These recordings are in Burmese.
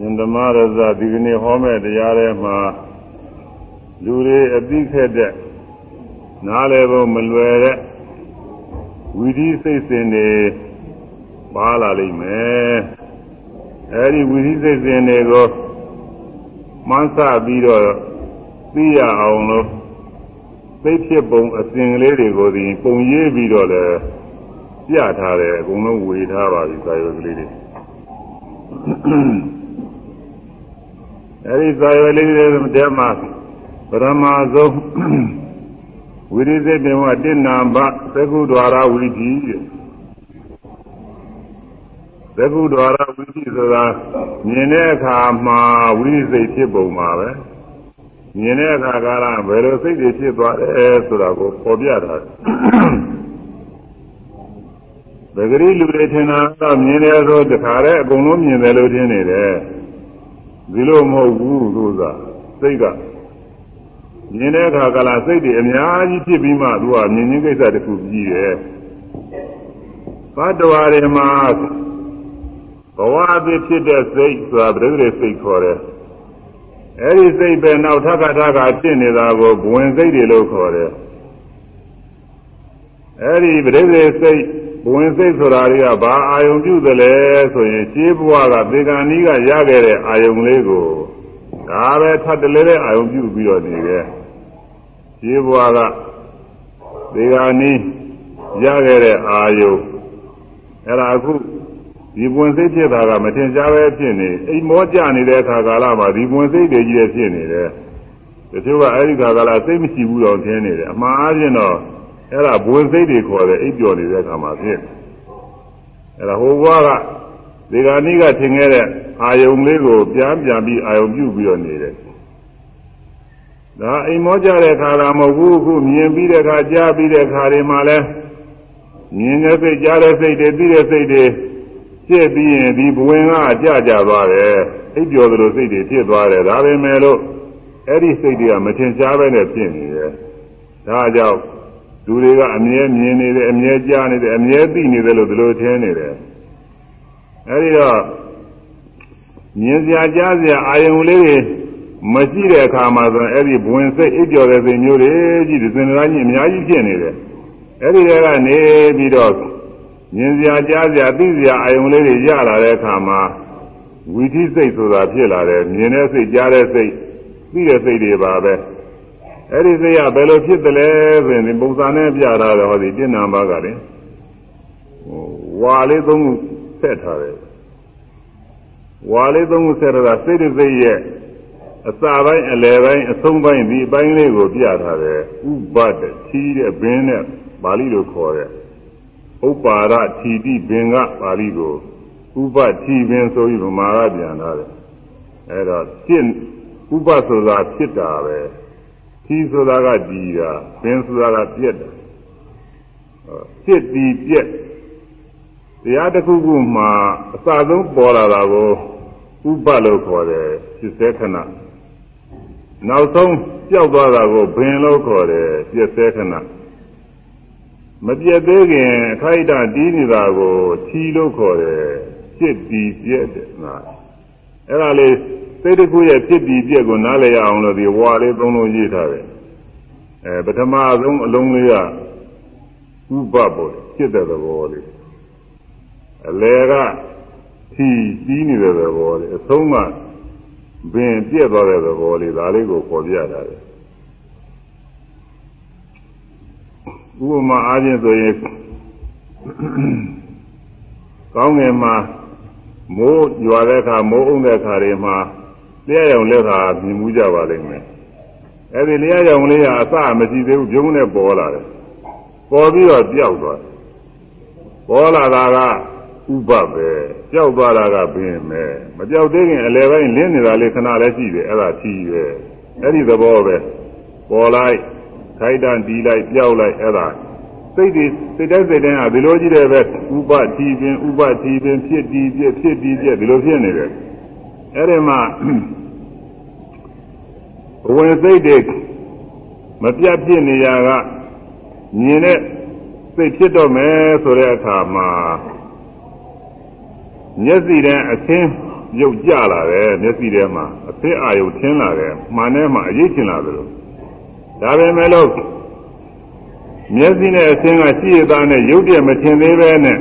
ဉာဏ်ဓမ္မရဇဒီကနေ့ဟောမဲ့တရားထဲမှာလူတွေအသိခက်တဲ့နားလည်ဖို့မလွယ်တဲ့ဝိသိစိတ်စဉ်တွေပါလာလိမ့်မယ်အဲဒီဝိသိစိတ်စဉ်တွေကိုမှန်းဆပြီးတော့သိရအောင်လို့သိဖြစ်ပုံအစဉ်ကလေးတွေကိုဒီပုံရေးပြီးတော့လည်းပြထားတယ်အကုန်လုံးဝေထားပါပြီစာရွက်ကလေးတွေ အဲဒီဇာယလေးတွေတဲမှာပရမဆုံးဝိရိသေပင်ဝတိနာဘသကုဒွာရဝိတိသကုဒွာရဝိတိဆိုတာမြင်တဲ့အခါမှာဝိရိစိတ်ဖြစ်ပုံပါပဲမြင်တဲ့အခါကလည်းဘယ်လိုစိတ်တွေဖြစ်သွားတယ်ဆိုတာကိုပေါ်ပြတာဗဂရိလူတွေထင်တာတော့မြင်တယ်ဆိုတခါတည်းအကုန်လုံးမြင်တယ်လို့ထင်နေတယ် ဒီလိုမဟုတ်ဘူးသူကစိတ်ကမြင်တဲ့အခါကလာစိတ်တွေအများကြီးဖြစ်ပြီးမှသူကမြင်ချင်းကိစ္စတစ်ခုကြီးတယ်ဘတ်တော်ရီမှာဘဝအဖြစ်ဖြစ်တဲ့စိတ်ဆိုတာပြိတ္တိစိတ်ခေါ်တယ်အဲဒီစိတ်ပဲနောက်ထပ်ကထပ်ကဖြစ်နေတာကိုဘဝင်စိတ်တွေလို့ခေါ်တယ်အဲဒီပြိတ္တိစိတ် ဘဝင်စိတ်ဆိုတာတွေကဘာအာယုံပြုသလဲဆိုရင်ရှင်းဘဝကသေကံဤကရခဲ့တဲ့အာယုံလေးကိုဒါပဲထပ်တလဲတဲ့အာယုံပြုပြီးတော့နေတယ်ရှင်းဘဝကသေကံဤရခဲ့တဲ့အာယုံအဲ့ဒါအခုဒီပွင့်စိတ်ဖြစ်တာကမထင်ရှားပဲဖြစ်နေအိမ်မောကြနေတဲ့အခါကာလမှာဒီပွင့်စိတ်တွေကြီးဖြစ်နေတယ်တချို့ကအဲ့ဒီခါကာလစိတ်မရှိဘူးတော့ထင်နေတယ်အမှားအချင်းတော့ အဲ့ဒါဘဝင်စိတ်တွေခေါ်တယ်အိပ်ပျော်နေတဲ့အခါမှာဖြစ်အဲ့ဒါဟိုဘွားကဒီကနေ့ကထင်ခဲ့တဲ့အာယုံလေးကိုပြန်ပြန်ပြီးအာယုံပြုပြီးတော့နေတယ်ဒါအိမ်မောကြတဲ့ခါလာမဟုတ်ဘူးခုမြင်ပြီးတဲ့ခါကြားပြီးတဲ့ခါတွေမှာလဲမြင်တဲ့စိတ်ကြားတဲ့စိတ်တွေပြီးတဲ့စိတ်တွေဖြစ်ပြီးရင်ဒီဘဝင်ကကြကြသွားတယ်အိပ်ပျော်သလိုစိတ်တွေဖြစ်သွားတယ်ဒါပဲမဲ့လို့အဲ့ဒီစိတ်တွေကမထင်ရှားပဲနဲ့ဖြစ်နေတယ်ဒါကြောင့် လူတွေကအမြဲမြင်နေတယ်အမြဲကြားနေတယ်အမြဲသိနေတယ်လို့ဒီလိုထင်နေတယ်အဲဒီတော့မြင်စရာကြားစရာအာယုံလေးတွေမရှိတဲ့အခါမှာဆိုရင်အဲ့ဒီဘဝင်စိတ်အိပ်ပျော်တဲ့စိတ်မျိုးတွေကြီးဒီစင်သားကြီးအများကြီးဖြစ်နေတယ်အဲ့ဒီတွေကနေပြီးတော့မြင်စရာကြားစရာသိစရာအာယုံလေးတွေရလာတဲ့အခါမှာဝီထိစိတ်ဆိုတာဖြစ်လာတယ်မြင်တဲ့စိတ်ကြားတဲ့စိတ်သိတဲ့စိတ်တွေပါပဲ အဲ့ဒီစိတ်ကဘယ်လိုဖြစ်တယ်လဲဆိုရင်ပုံစံနဲ့ပြတာတော့ဟောဒီပြဏ္ဏဘာကလည်းဟိုဝါလေးသုံးခုဆက်ထားတယ်ဝါလေးသုံးခုဆက်ထားတာစိတ်တစ်စိတ်ရဲ့အစပိုင်းအလယ်ပိုင်းအဆုံးပိုင်းဒီအပိုင်းလေးကိုပြထားတယ်ဥပဒထီးတဲ့ဘင်းနဲ့ပါဠိလိုခေါ်တယ်ဥပ္ပါရထီတိဘင်္ဂပါဠိကိုဥပထီပင်ဆိုပြီးဗမာကပြန်ထားတယ်အဲ့တော့ဖြစ်ဥပဆိုတာဖြစ်တာပဲ ထီဆိုတာကဒီတာဘင်ဆိုတာကပြက်တာဖြစ်ဒီပြက်တရားတစ်ခုခုမှာအစဆုံးပေါ်လာတာကိုဥပလို့ခေါ်တယ်ဖြစ်စေခဏနောက်ဆုံးကြောက်သွားတာကိုဘင်လို့ခေါ်တယ်ပြက်စေခဏမပြက်သေးခင်အခိုက်အတန့်တီးနေတာကိုထီလို့ခေါ်တယ်ဖြစ်ပြီးပြက်တယ်နော်အဲ့ဒါလေး စိတ်တစ်ခုရဲ့ဖြစ်ပြီးပြက်ကိုနားလည်ရအောင်လို့ဒီဝါလေးသုံးလုံးရေးထားတယ်အဲပထမဆုံးအလုံးလေးကဥပပေါ့ဖြစ်တဲ့သဘောလေးအလယ်ကထီပြီးနေတဲ့သဘောလေးအဆုံးကဘင်ပြက်သွားတဲ့သဘောလေးဒါလေးကိုပေါ်ပြတာတယ်ဥပမာအားဖြင့်ဆိုရင်ကောင်းငယ်မှာမိုးရွာတဲ့အခါမိုးအုံတဲ့အခါတွေမှာ လျှက်ရောင်လက်သာမြင်မှုကြပါလိမ့်မယ်အဲဒီလျှက်ရောင်လေးကအစမရှိသေးဘူးပြုံးနဲ့ပေါ်လာတယ်ပေါ်ပြီးတော့ပျောက်သွားပေါ်လာတာကဥပပဲပျောက်သွားတာကဘင်းပဲမပျောက်သေးခင်အလယ်ပိုင်းလင်းနေတာလေးခဏလည်းရှိတယ်အဲ့ဒါဖြီးပဲအဲ့ဒီသဘောပဲပေါ်လိုက်ခိုက်တန်ဒီလိုက်ပျောက်လိုက်အဲ့ဒါစိတ်တွေစိတ်တိုင်းစိတ်တိုင်းကဒီလိုကြီးတယ်ပဲဥပတိပင်ဥပတိပင်ဖြစ်တည်ပြဖြစ်တည်ပြဒီလိုဖြစ်နေတယ် အဲ့ဒီမှာဘဝင်စိတ်တွေမပြတ်ဖြစ်နေရကမြင်တဲ့စိတ်ဖြစ်တော့မယ်ဆိုတဲ့အခါမှာမျက်စိတန်းအချင်းရုပ်ကြလာတယ်မျက်စိထဲမှာအသစ်အာယုထင်းလာတယ်မှန်ထဲမှာအရေးချင်လာတယ်လို့ဒါပဲမဲ့လို့မျက်စိနဲ့အသင်းကရှိရသားနဲ့ရုပ်တည်းမထင်သေးပဲနဲ့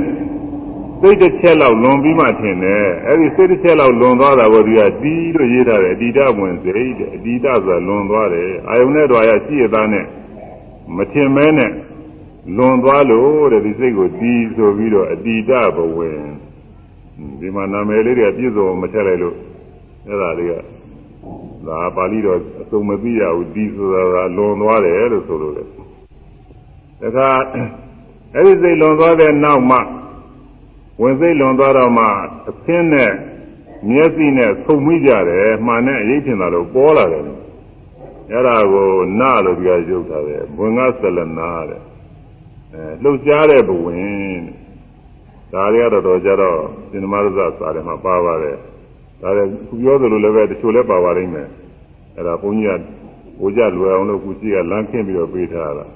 စိတ်တစ်ချက်လောက်လွန်ပြီးမှထင်တယ်အဲ့ဒီစိတ်တစ်ချက်လောက်လွန်သွားတာကိုသူကတီးလို့ရေးထားတယ်အတိဒဝင်စိတ်တဲ့အတိဒဆိုတာလွန်သွားတယ်အာယုနဲ့တော်ရရှိရသားနဲ့မထင်မဲနဲ့လွန်သွားလို့တဲ့ဒီစိတ်ကိုတီးဆိုပြီးတော့အတိဒဘဝင်ဒီမှာနာမည်လေးတွေကပြည့်စုံမထည့်လိုက်လို့အဲ့ဒါတွေကဒါပါဠိတော်အစုံမသိရဘူးဒီဆိုတာကလွန်သွားတယ်လို့ဆိုလို့လေတခါအဲ့ဒီစိတ်လွန်သွားတဲ့နောက်မှ ဝင်စိတ်လွန်သွားတော့မှအသင်းနဲ့မျက်စိနဲ့ဆုံမိကြတယ်မှန်တဲ့အရေးထင်တာလို့ပေါ်လာတယ်အဲ့ဒါကိုနလို့ပြောရုပ်ထားတယ်ဘဝင်ကဆလနာတဲ့အဲလှုပ်ရှားတဲ့ဘဝင်ဒါတွေကတော့တော့ကြတော့စိနမရဇစာထဲမှာပါပါတယ်ဒါလည်းခုပြောသလိုလည်းပဲတချို့လည်းပါပါလိမ့်မယ်အဲ့ဒါဘုန်းကြီးကဘိုးကြလွယ်အောင်လို့ခုရှိကလမ်းခင်းပြီးတော့ပေးထားတာ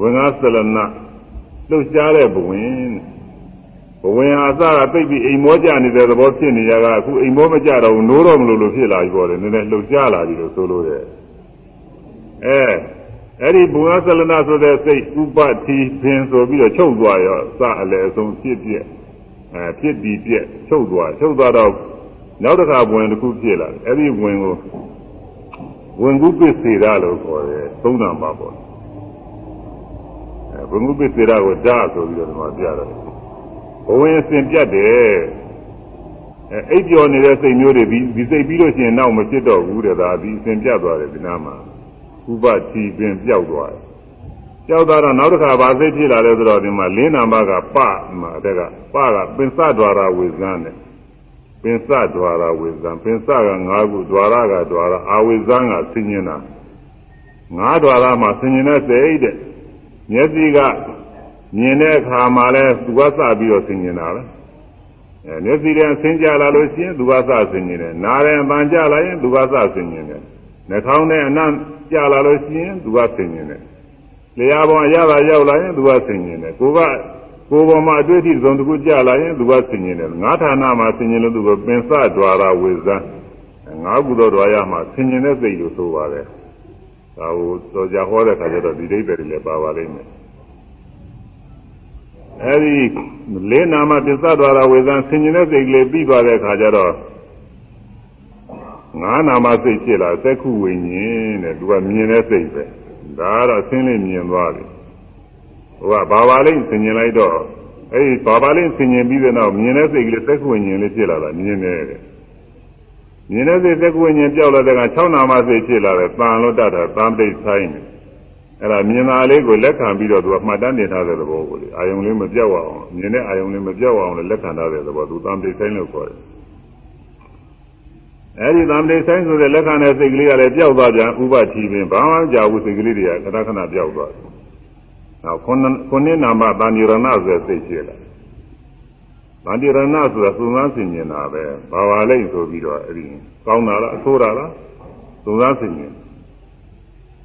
ဝင်ကားဆလနာလှုပ်ရှားတဲ့ဘဝင် ့ ဘဝင်ဟာအစကပြိတ်ပြီးအိမ်မောကြနေတဲ့သဘောဖြစ်နေကြကအခုအိမ်မောမကြတော့ဘူးနိုးတော့မလို့လို့ဖြစ်လာပြီပေါ့လေနည်းနည်းလှုပ်ရှားလာပြီလို့ဆိုလို့တယ်အဲအဲ့ဒီဘုရားဆလနာဆိုတဲ့စိတ်ဥပတိပင်ဆိုပြီးတော့ချုပ်သွားရောစအလည်းအဆုံးဖြစ်ပြက်အဲဖြစ်ဒီပြက်ချုပ်သွားချုပ်သွားတော့နောက်တစ်ခါဝင်တစ်ခုဖြစ်လာတယ်အဲ့ဒီဝင်ကိုဝင်ကုပစ္စေရလို့ခေါ်တယ်သုံးနံပါပေါ့အဲဝင်ကုပစ္စေရကိုဓာဆိုပြီးတော့ဒီမှာပြရတယ် ဘဝင်အစဉ်ပြတ်တယ်အဲအိပ်ပျော်နေတဲ့စိတ်မျိုးတွေဒီဒီစိတ်ပြီးလို့ရှိရင်နောက်မဖြစ်တော့ဘူးတဲ့ဒါဒီအစဉ်ပြတ်သွားတယ်ဒီနားမှာဥပတိပင်ပြောက်သွားတယ်ကြောက်တာတော့နောက်တစ်ခါဗာစိတ်ဖြစ်လာလဲဆိုတော့ဒီမှာလင်းနာမကပမှာအတက်ကပကပင်စဒွာရဝေဇန်းနဲ့ပင်စဒွာရဝေဇန်းပင်စက၅ခုဒွာရကဒွာရအာဝေဇန်းကဆင်ញင်တာ၅ဒွာရမှာဆင်ញင်တဲ့စိတ်တဲ့မျက်စိက မြင်တဲ့အခါမှာလဲသူကစပြီးတော့ဆင်ញင်တာပဲအဲမျက်စိထဲဆင်းကြလာလို့ရှိရင်သူကစဆင်ញင်တယ်နားထဲအပန်ကြလာရင်သူကစဆင်ញင်တယ်နှာခေါင်းနဲ့အနံ့ကြလာလို့ရှိရင်သူကဆင်ញင်တယ်လျှာပေါ်ရတာရောက်လာရင်သူကဆင်ញင်တယ်ကိုကကိုယ်ပေါ်မှာအတွေ့အထိသုံးတစ်ခုကြလာရင်သူကဆင်ញင်တယ်ငါးဌာနမှာဆင်ញင်လို့သူကပင်စဒွာရဝေဇန်းငါးခုသောဒွာရမှာဆင်ញင်တဲ့စိတ်လို့ဆိုပါတယ်ဒါကိုစောကြဟောတဲ့ခါကျတော့ဒီဒိဋ္ဌိတွေလည်းပါပါလိမ့်မယ် အဲဒီလေးနာမပစ္စဒွာရဝေဇန်းဆင်ញင်တဲ့စိတ်ကလေးပြီးသွားတဲ့ခါကျတော့ငါးနာမစိတ်ဖြစ်လာသက်ခုဝိညာဉ်တဲ့သူကမြင်တဲ့စိတ်ပဲဒါကတော့ဆင်းလေးမြင်သွားပြီဟိုကဘာပါလိမ့်ဆင်ញင်လိုက်တော့အဲဒီဘာပါလိမ့်ဆင်ញင်ပြီးတဲ့နောက်မြင်တဲ့စိတ်ကလေးသက်ခုဝိညာဉ်လေးဖြစ်လာတာမြင်တယ်တဲ့မြင်တဲ့စိတ်သက်ခုဝိညာဉ်ပြောက်လာတဲ့က6နာမစိတ်ဖြစ်လာတယ်တန်လို့တတ်တာတန်ပိတ်ဆိုင်တယ် အဲ့ဒါမြင်တာလေးကိုလက်ခံပြီးတော့သူကမှတ်တမ်းတင်ထားတဲ့သဘောကိုလေအာယုံလေးမပြောက်အောင်မြင်တဲ့အာယုံလေးမပြောက်အောင်လည်းလက်ခံထားတဲ့သဘောသူတန်ပိတ်ဆိုင်လို့ခေါ်တယ်အဲဒီသံတေဆိုင်ဆိုတဲ့လက်ခံတဲ့စိတ်ကလေးကလည်းပျောက်သွားပြန်ဥပတိပင်ဘာမှမကြောက်ဘူးစိတ်ကလေးတွေကခဏခဏပျောက်သွားတယ်။နောက်ခုနှစ်ခုနှစ်နာမတန်ဒီရဏဆိုတဲ့စိတ်ရှိလာ။တန်ဒီရဏဆိုတာသုံးသန်းဆင်ញင်တာပဲ။ဘာပါလိမ့်ဆိုပြီးတော့အဲဒီကောင်းတာလားအဆိုးတာလားသုံးသန်းဆင်ញင်။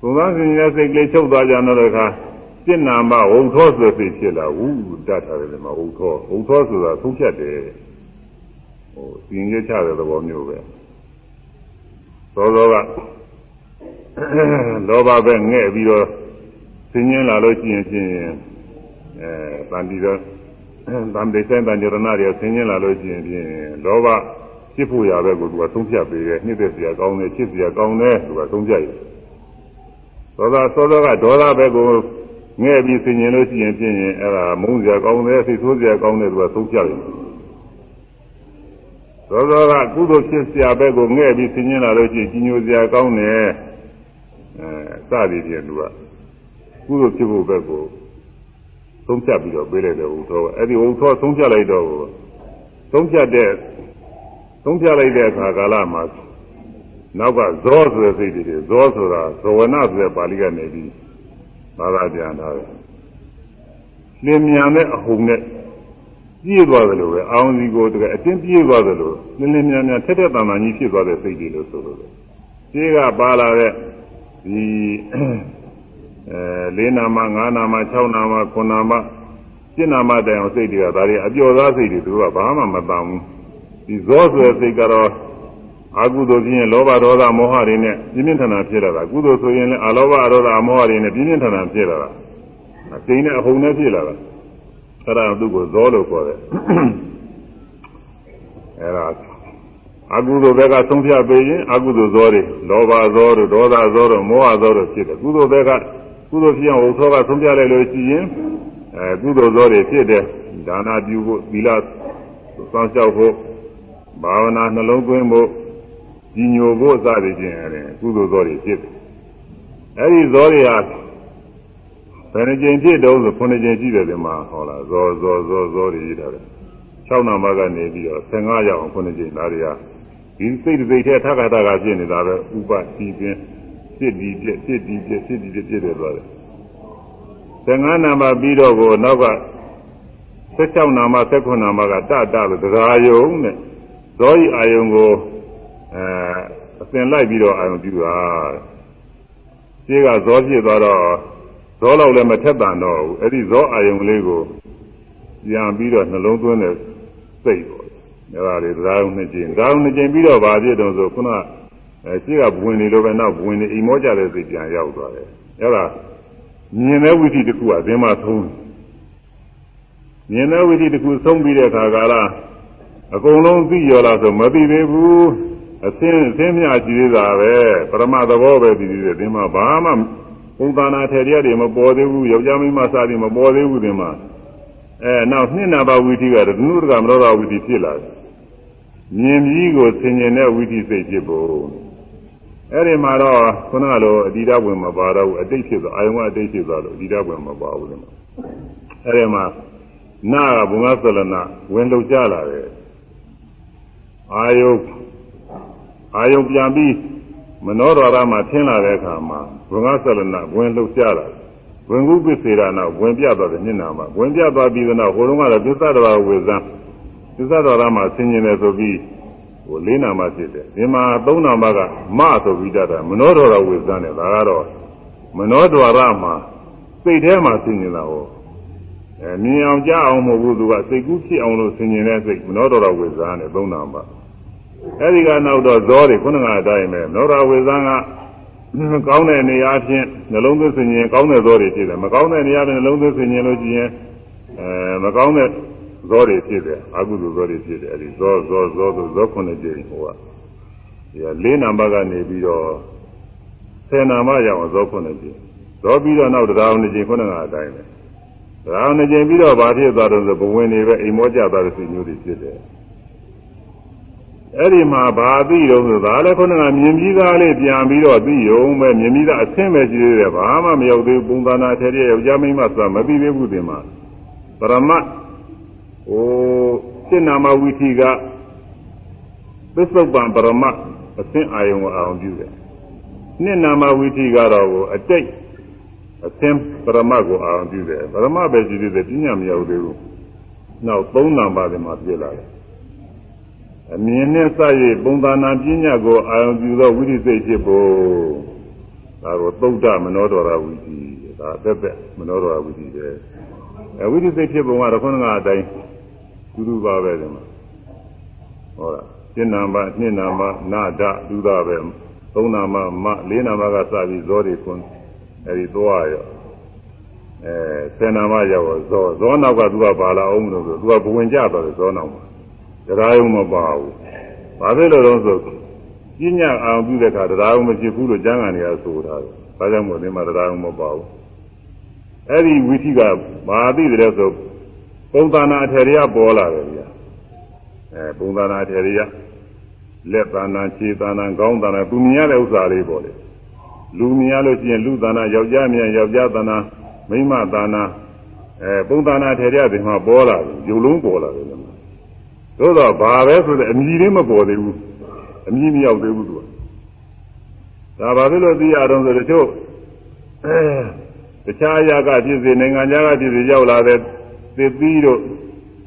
သုံးသန်းဆင်ញင်တဲ့စိတ်ကလေးချုပ်သွားကြတော့ခါစိနာမဝုံထောဆိုစိတ်ဖြစ်လာဝူတတ်ထားတယ်ဒီမှာဝုံထောဝုံထောဆိုတာသုံးဖြတ်တယ်။ဟိုသင်ရချတဲ့သဘောမျိုးပဲ။သောသောကလောဘပဲငဲ့ပြီးတော့ဆင်းရဲလာလို့ရှိရင်ဖြင့်အဲတန်တီတော့တန်တေဆိုင်တန်ကြရဏတွေဆင်းရဲလာလို့ရှိရင်ဖြင့်လောဘဖြစ်ဖို့ရပဲကိုသူကသုံးဖြတ်ပေးတယ်နှစ်သက်စရာကောင်းတယ်ချစ်စရာကောင်းတယ်သူကသုံးဖြတ်ရ သောသာသောသောကဒေါသဘက်ကိုငဲ့ပြီးဆင်ញင်လို့ရှိရင်ဖြစ်ရင်အဲ့ဒါမုန်းစရာကောင်းတယ်စိတ်ဆိုးစရာကောင်းတယ်သူကသုံးပြတယ်သောသောကကုသိုလ်ဖြစ်စရာဘက်ကိုငဲ့ပြီးဆင်ញင်လာလို့ရှိရင်ကြီးညိုစရာကောင်းတယ်အဲစသည်ဖြင့်သူကကုသိုလ်ဖြစ်ဖို့ဘက်ကိုသုံးပြပြီးတော့ပေးလိုက်တယ်ဟုတ်တော့အဲ့ဒီဟုတ်တော့သုံးပြလိုက်တော့သုံးပြတဲ့သုံးပြလိုက်တဲ့အခါကာလမှာ နောက်ကဇောဆိုတဲ့စိတ်တွေဇောဆိုတာဇဝနဆိုတဲ့ပါဠိကနေပြီးဘာသာပြန်ထားတယ်လင်းမြန်တဲ့အဟုန်နဲ့ပြေးသွားတယ်လို့ပဲအာရုံစီကိုတကယ်အတင်းပြေးသွားတယ်လို့နည်းနည်းများများထက်ထက်တန်တန်ကြီးဖြစ်သွားတဲ့စိတ်တွေလို့ဆိုလို့တယ်။ပြေးကပါလာတဲ့ဒီအဲလေးနာမငါးနာမ၆နာမ9နာမ7နာမတိုင်အောင်စိတ်တွေကဒါတွေအပျော်သားစိတ်တွေသူကဘာမှမတန်ဘူးဒီဇောဆိုတဲ့စိတ်ကတော့ အကုသိုလ်ဖြစ်ရင်လောဘဒေါသမောဟတွေနဲ့ပြင်းပြင်းထန်ထန်ဖြစ်လာတာကုသိုလ်ဆိုရင်လည်းအလောဘအဒေါသအမောဟတွေနဲ့ပြင်းပြင်းထန်ထန်ဖြစ်လာတာအစိမ့်နဲ့အဟုန်နဲ့ဖြစ်လာတာအဲ့ဒါသူ့ကိုဇောလို့ခေါ်တယ်အဲ့ဒါအကုသိုလ်ဘက်ကသုံးဖြတ်ပေးရင်အကုသိုလ်ဇောတွေလောဘဇောတို့ဒေါသဇောတို့မောဟဇောတို့ဖြစ်တယ်ကုသိုလ်ဘက်ကကုသိုလ်ဖြစ်အောင်ဝုသောကသုံးဖြတ်လိုက်လို့ရှိရင်အဲကုသိုလ်ဇောတွေဖြစ်တယ်ဒါနာပြုဖို့သီလစောင့်ရှောက်ဖို့ဘာဝနာနှလုံးသွင်းဖို့ ကြီးညိုဖို့စသည်ဖြင့်အဲကုသိုလ်ဇောတွေဖြစ်တယ်အဲဒီဇောတွေဟာဘယ်နှကြိမ်ဖြစ်တော့ဆို9ကြိမ်ရှိတယ်ဒီမှာဟောလားဇောဇောဇောဇောတွေရေးထားတယ်6နာမကနေပြီးတော့15ရောက်အောင်9ကြိမ်ဒါတွေကဒီစိတ်စိတ်ထဲထခါထခါဖြစ်နေတာပဲဥပတိပင်ဖြစ်ဒီပြက်ဖြစ်ဒီပြက်ဖြစ်ဒီပြက်ဖြစ်တယ်သွားတယ်15နာမပြီးတော့ကိုနောက်က16နာမ16နာမကတတလို့တရားယုံနဲ့ဇောဤအာယုံကို အဲအစဉ်လိုက်ပြီးတော့အာယုံပြုတာရှင်းကဇောဖြစ်သွားတော့ဇောလောက်လည်းမထက်တန်တော့ဘူးအဲ့ဒီဇောအာယုံလေးကိုပြန်ပြီးတော့နှလုံးသွင်းတဲ့စိတ်ပေါ့အဲဒါတွေတရားယုံနှစ်ကျင်တရားယုံနှစ်ကျင်ပြီးတော့ဗာဖြစ်တော့ဆိုခုနအဲရှင်းကဘဝင်နေလို့ပဲနောက်ဘဝင်နေအိမ်မောကြတဲ့စိတ်ပြန်ရောက်သွားတယ်အဲ့ဒါမြင်တဲ့ဝိသီတစ်ခုကသင်္မသုံးမြင်တဲ့ဝိသီတစ်ခုဆုံးပြီးတဲ့အခါကလားအကုန်လုံးသိရောလားဆိုမသိသေးဘူး အသင်းအသင်းမြကြည့်သေးတာပဲပရမသဘောပဲသိသေးတယ်ဒီမှာဘာမှပုံသဏ္ဍာန်ထေရတွေမပေါ်သေးဘူးယောက်ျားမိန်းမစသည်မပေါ်သေးဘူးဒီမှာအဲနောက်နှစ်နာပါဝိသီကဒုနုဒကမရောဂဝိသီဖြစ်လာတယ်မြင်ပြီးကိုဆင်ញင်တဲ့ဝိသီစိတ်ဖြစ်ဖို့အဲ့ဒီမှာတော့ခုနကလိုအတိဒဝင်မပါတော့ဘူးအတိတ်ဖြစ်သွားအာယုံကအတိတ်ဖြစ်သွားလို့အတိဒဝင်မပါဘူးဒီမှာအဲ့ဒီမှာနာကဘုံငါသလနာဝင်လှုပ်ကြလာတယ်အာယု အာယုပြန်ပြီးမနောဒရမှာထင်းလာတဲ့အခါမှာဘုံငါသလနာဝင်လှုပ်ကြလာဝင်ကုပစ္စေရနာဝင်ပြသွားတဲ့ညနာမှာဝင်ပြသွားပြီးတော့ဟိုတုန်းကတော့သစ္စာတော်ဝေဇံသစ္စာတော်မှာဆင်ញင်တယ်ဆိုပြီးဟိုလေးနာမဖြစ်တယ်ဒီမှာသုံးနာမကမဆိုပြီးတတ်တာမနောဒရဝေဇံနဲ့ဒါကတော့မနောဒရမှာစိတ်ထဲမှာဆင်ញင်တာဟောအဲမြင်အောင်ကြားအောင်မဟုတ်ဘူးသူကစိတ်ကူးဖြစ်အောင်လို့ဆင်ញင်တဲ့စိတ်မနောဒရဝေဇံနဲ့သုံးနာမ အဲဒီကနောက်တော့ဇောတွေခုနကအတိုင်းပဲနောဒရဝေဇံကကောင်းတဲ့နေရာချင်းနှလုံးသွင်းဆင်ញင်ကောင်းတဲ့ဇောတွေဖြစ်တယ်မကောင်းတဲ့နေရာတွေနှလုံးသွင်းဆင်ញင်လို့ရှိရင်အဲမကောင်းတဲ့ဇောတွေဖြစ်တယ်အကုသိုလ်ဇောတွေဖြစ်တယ်အဲဒီဇောဇောဇောဆိုဇောခုနှစ်ကြိမ်ဟိုကဒီကလေးနံပါတ်ကနေပြီးတော့ဆယ်နာမရအောင်ဇောခုနှစ်ကြိမ်ဇောပြီးတော့နောက်တရားနှစ်ကြိမ်ခုနကအတိုင်းပဲတရားနှစ်ကြိမ်ပြီးတော့ဗာဖြစ်သွားတော့ဆိုဘဝင်တွေပဲအိမ်မောကြသွားတဲ့စိတ်မျိုးတွေဖြစ်တယ် အဲ့ဒီမှာဘာသိတော့ဆိုတာလည်းခုနကမြင်ပြီးသားလေးပြန်ပြီးတော့သိရုံပဲမြင်ပြီးသားအဆင်းပဲရှိသေးတယ်ဘာမှမရောက်သေးဘူးပုံသဏ္ဍာန်ထဲထဲယောက်ျားမိန်းမဆိုတာမသိသေးဘူးဒီမှာပရမတ်ဟိုစိနာမဝိသီကသစ္စုပ္ပံပရမတ်အဆင်းအာယုံကိုအောင်ပြုတယ်နှစ်နာမဝိသီကတော့ကိုအတိတ်အဆင်းပရမတ်ကိုအောင်ပြုတယ်ပရမတ်ပဲရှိသေးတယ်ပညာမရောက်သေးဘူးနောက်သုံးနာပါတယ်မှာပြည့်လာတယ် အမြင်နဲ့စရည်ပုံသဏ္ဍာန်ပညာကိုအာရုံပြုသောဝိသိစိတ်ဖြစ်ဖို့ဒါကိုသုဒ္ဓမနောဒရဝိသိဒါသက်သက်မနောဒရဝိသိပဲအဝိသိစိတ်ဖြစ်ပုံကတော့ခုနကအတိုင်းသူသူပါပဲဒီမှာဟောလားရှင်းနာမနှင်းနာမနာဒဒုဒပဲသုံးနာမမလေးနာမကစပြီးဇောတွေခွန်းအဲဒီသွားရောအဲဆယ်နာမရောက်ဇောဇောနောက်ကသူကပါလာအောင်လို့ဆိုသူကဘဝင်ကြသွားတယ်ဇောနောက်မှာ တရားယုံမပါဘူး။ဘာဖြစ်လို့လဲဆိုပညာအောင်ပြုတဲ့အခါတရားယုံမဖြစ်ဘူးလို့ကျမ်းဂန်တွေကဆိုထားတယ်။ဒါကြောင့်မို့ဒီမှာတရားယုံမပါဘူး။အဲ့ဒီဝိသိကဘာသိတယ်ဆိုပုံသဏ္ဍာန်အထေရပေါ်လာတယ်ဗျာ။အဲပုံသဏ္ဍာန်အထေရလက်သဏ္ဍာန်ခြေသဏ္ဍာန်ခေါင်းသဏ္ဍာန်သူမြင်ရတဲ့ဥစ္စာလေးပေါ့လေ။လူမြင်ရလို့ရှိရင်လူသဏ္ဍာန်ယောက်ျားမြင်ယောက်ျားသဏ္ဍာန်မိန်းမသဏ္ဍာန်အဲပုံသဏ္ဍာန်အထေရဒီမှာပေါ်လာတယ်။ရုပ်လုံးပေါ်လာတယ် သို့တော့ဘာပဲဆိုတဲ့အမြည်လေးမပေါ်သေးဘူးအမြည်မရောက်သေးဘူးသူကဒါဘာဖြစ်လို့သိရအောင်ဆိုတချို့အဲတခြားအရာကဖြစ်စေနိုင်ငံခြားကဖြစ်စေရောက်လာတဲ့သစ်သီးတို့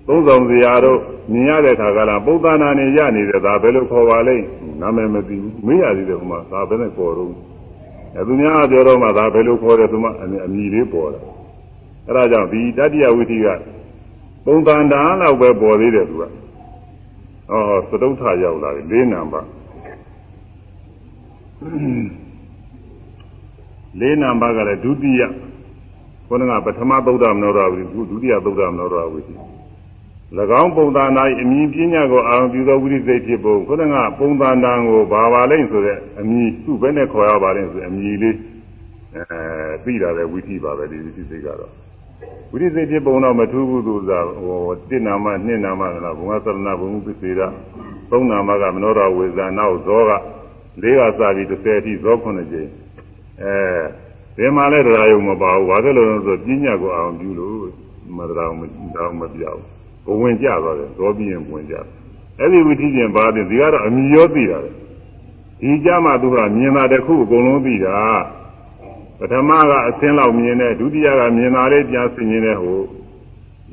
သုံးဆောင်စရာတို့မြင်ရတဲ့ခါကလာပုဒ္ဒနာနေရနေတယ်ဒါဘယ်လိုခေါ်ပါလိမ့်နာမည်မသိဘူးမေးရသေးတယ်ဟိုမှာဒါဘယ်နဲ့ခေါ်တော့အဲသူများပြောတော့မှဒါဘယ်လိုခေါ်တယ်သူမှအမြည်လေးပေါ်တယ်အဲဒါကြောင့်ဒီတတ္တိယဝိသီကပုံသဏ္ဍာန်လောက်ပဲပေါ်သေးတယ်သူက ဩသတုထရောက်လာပြီ၄နံပါတ်လေးနံပါတ်ကလည်းဒုတိယခေါင်းကပထမသုဒ္ဓမနောရဝိခုဒုတိယသုဒ္ဓမနောရဝိ၎င်းပုံသဏ္ဍာန်အမည်ပညာကိုအာရုံပြုသောဝိရိစိတ်ဖြစ်ပုံခေါင်းကပုံသဏ္ဍာန်ကိုဘာပါလိမ့်ဆိုတဲ့အမည်သူ့ဘယ်နဲ့ခေါ်ရပါလိမ့်ဆိုအမည်လေးအဲသိတာလည်းဝိသီပါပဲဒီဝိသီစိတ်ကတော့ ဝိရိစိတ်ဖြစ်ပုံတော့မထူးဘူးသူစားဟိုတစ်နာမနှစ်နာမကလားဘုံကသရဏဘုံပစ္စေတာသုံးနာမကမနောရဝေဇာနောက်ဇောကလေးကစပြီး30အထိဇော9ကြိမ်အဲဒီမှာလည်းတရားယုံမပါဘူးဘာလို့လဲဆိုပညာကိုအောင်ပြုလို့မတရားမတောင်းမပြောက်ဘဝင်ကြသွားတယ်ဇောပြီးရင်ဝင်ကြအဲ့ဒီဝိသီကျင်ပါတယ်ဒီကတော့အမြင်ရောသိတာလေဒီကြမှာသူကမြင်တာတစ်ခုအကုန်လုံးသိတာ ပထမကအစင်းလောက်မြင်တယ်ဒုတိယကမြင်တာလေးပြန်ဆင်ရင်လည်းဟို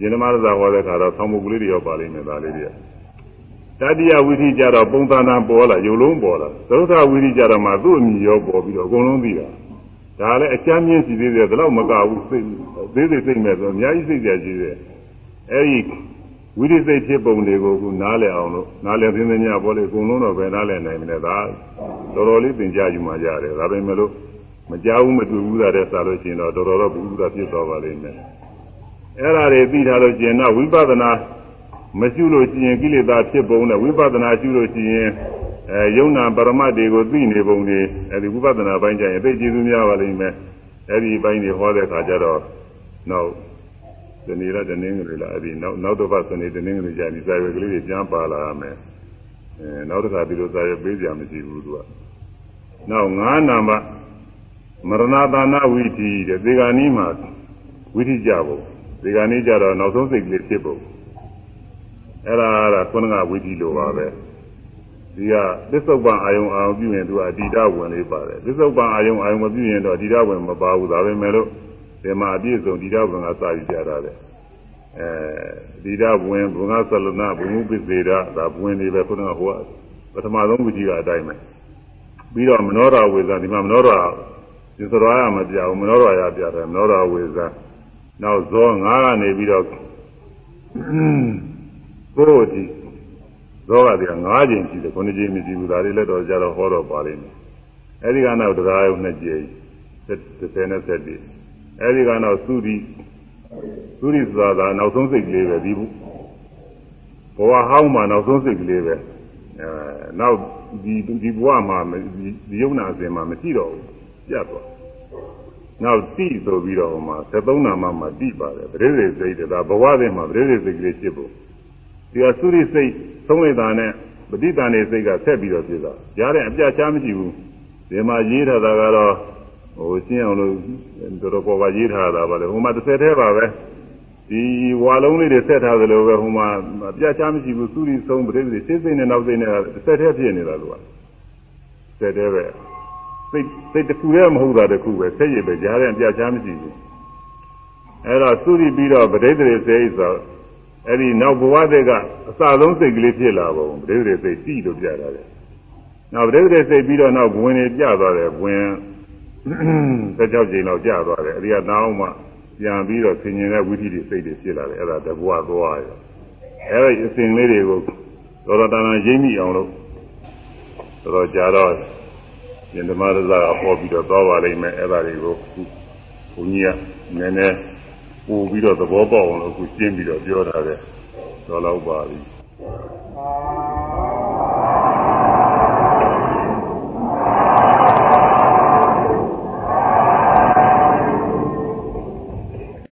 ယဉ်မရဇာဟောတဲ့ခါတော့ဆောင်းမုတ်ကလေးတွေရောက်ပါလိမ့်မယ်ဒါလေးတွေတတိယဝိသီကြတော့ပုံသဏ္ဍာန်ပေါ်လာရုပ်လုံးပေါ်လာသရုပ်ထဝိသီကြတော့မှသူ့အမြင်ရောပေါ်ပြီးတော့အကုန်လုံးသိတာဒါလည်းအချမ်းမြင့်စီသေးတယ်ဒါတော့မကဘူးစိတ်သေးသေးစိတ်မဲ့ဆိုအများကြီးစိတ်ကြကြီးတယ်အဲဒီဝိရိစိတ်ဖြစ်ပုံတွေကိုခုနားလည်အောင်လို့နားလည်သိသိညာပေါ်လေအကုန်လုံးတော့ပဲနားလည်နိုင်တယ်ဒါတော်တော်လေးသင်ကြားယူမှရတယ်ဒါပေမဲ့လို့ မကြောက်ဘူးမတွေ့ဘူးတာတဲ့စားလို့ရှိရင်တော့တော်တော်တော့ဘူးတာဖြစ်သွားပါလိမ့်မယ်အဲ့ဒါတွေသိထားလို့ရှိရင်တော့ဝိပဿနာမရှိလို့ရှိရင်ကိလေသာဖြစ်ပုံနဲ့ဝိပဿနာရှိလို့ရှိရင်အဲယုံနာပရမတ်တွေကိုသိနေပုံတွေအဲဒီဝိပဿနာပိုင်းကျရင်သိကျေစုများပါလိမ့်မယ်အဲဒီပိုင်းတွေဟောတဲ့အခါကျတော့နောက်ဒီနေ့ရတဲ့နင်းကလေးလားအဲဒီနောက်နောက်တစ်ပတ်စနေတနင်္ဂနွေကျရင်ဒီစာရွက်ကလေးတွေပြန်ပါလာရမယ်အဲနောက်တစ်ခါဒီလိုစာရွက်ပေးကြမရှိဘူးသူကနောက်9နံပါတ် မရဏသာနာဝိသီတဲ့ဒီကနေ့မှာဝိသီကြဖို့ဒီကနေ့ကျတော့နောက်ဆုံးစိတ်ကလေးဖြစ်ဖို့အဲ့ဒါကခုနကဝိသီလိုပါပဲဒီကသစ္ဆုတ်ပံအာယုံအာယုံပြုရင်သူကအတိဒဝင်လေးပါတယ်သစ္ဆုတ်ပံအာယုံအာယုံမပြုရင်တော့အတိဒဝင်မပါဘူးဒါပဲမဲ့လို့ဒီမှာအပြည့်စုံဒီဒဝင်ကစပြီးကြတာလေအဲဒီဒဝင်ဘုံကသလနာဘုံမှုပစ္စေဒဒါဝင်နေပဲခုနကဟိုကပထမဆုံးဝိကြီးကအတိုင်းပဲပြီးတော့မနောရဝေဇာဒီမှာမနောရ ဒီသရဝါမပြဘူးမနောရရပြတယ်မနောရဝေဇာနောက်ဇော၅ကနေပြီးတော့ကိုယ်ဒီဇောကတည်းက၅ချိန်ရှိတယ်ခုနှစ်ချိန်မရှိဘူးဒါလေးလည်းတော့ကြတော့ဟောတော့ပါလိမ့်မယ်အဲဒီကနောက်တရားရုံနှစ်ချိန်30နဲ့7အဲဒီကနောက်သုတိသုတိဆိုတာကနောက်ဆုံးစိတ်ကလေးပဲဒီဘဝဟောင်းမှာနောက်ဆုံးစိတ်ကလေးပဲအဲနောက်ဒီဒီဘဝမှာဒီယုံနာစဉ်မှာမရှိတော့ဘူး ပြတ်သွားနောက်တိဆိုပြီးတော့ဟိုမှာ73နာမမှာတိပါတယ်ပရိသေစိတ်ဒါဘဝစဉ်မှာပရိသေစိတ်ကလေးဖြစ်ဖို့ဒီကသုရိစိတ်သုံးလိုက်တာနဲ့ပဋိသန္ဓေစိတ်ကဆက်ပြီးတော့ဖြစ်သွားကြားတဲ့အပြချားမရှိဘူးဒီမှာရေးထားတာကတော့ဟိုရှင်းအောင်လို့တော်တော်ပေါ်ပါရေးထားတာပါလေဟိုမှာတစ်ဆက်တည်းပါပဲဒီဝါလုံးလေးတွေဆက်ထားသလိုပဲဟိုမှာအပြချားမရှိဘူးသုရိဆုံးပရိသေစိတ်စိတ်နဲ့နောက်စိတ်နဲ့တစ်ဆက်တည်းဖြစ်နေတာလို့ကဆက်တည်းပဲ စိတ်စိတ်တစ်ခုတည်းမဟုတ်တာတစ်ခုပဲဆက်ရည်ပဲကြားတဲ့အပြချားမရှိဘူးအဲ့တော့သုရိပြီးတော့ပရိသေစိတ်ဆိုအဲ့ဒီနောက်ဘဝတည်းကအစဆုံးစိတ်ကလေးဖြစ်လာပုံပရိသေစိတ်တိလို့ပြတာလေနောက်ပရိသေစိတ်ပြီးတော့နောက်ဘဝင်တွေကြသွားတယ်ဘဝင်တစ်ကြောက်ချိန်လောက်ကြသွားတယ်အဲ့ဒီကနောက်မှပြန်ပြီးတော့ဆင်ញင်တဲ့ဝိသီတွေစိတ်တွေဖြစ်လာတယ်အဲ့ဒါတဘဝသွားရအဲ့ဒီအစဉ်လေးတွေကိုတော်တော်တန်တန်ရိမ့်မိအောင်လို့တော်တော်ကြာတော့ ရှင်ဓမ္မရဇာဟောပြီးတော့သွားပါလိမ့်မယ်အဲ့ဒါတွေကိုဘုန်းကြီးကနည်းနည်းပို့ပြီးတော့သဘောပေါက်အောင်လို့အခုရှင်းပြီးတော့ပြောထားတယ်တော်တော့ပါပြီ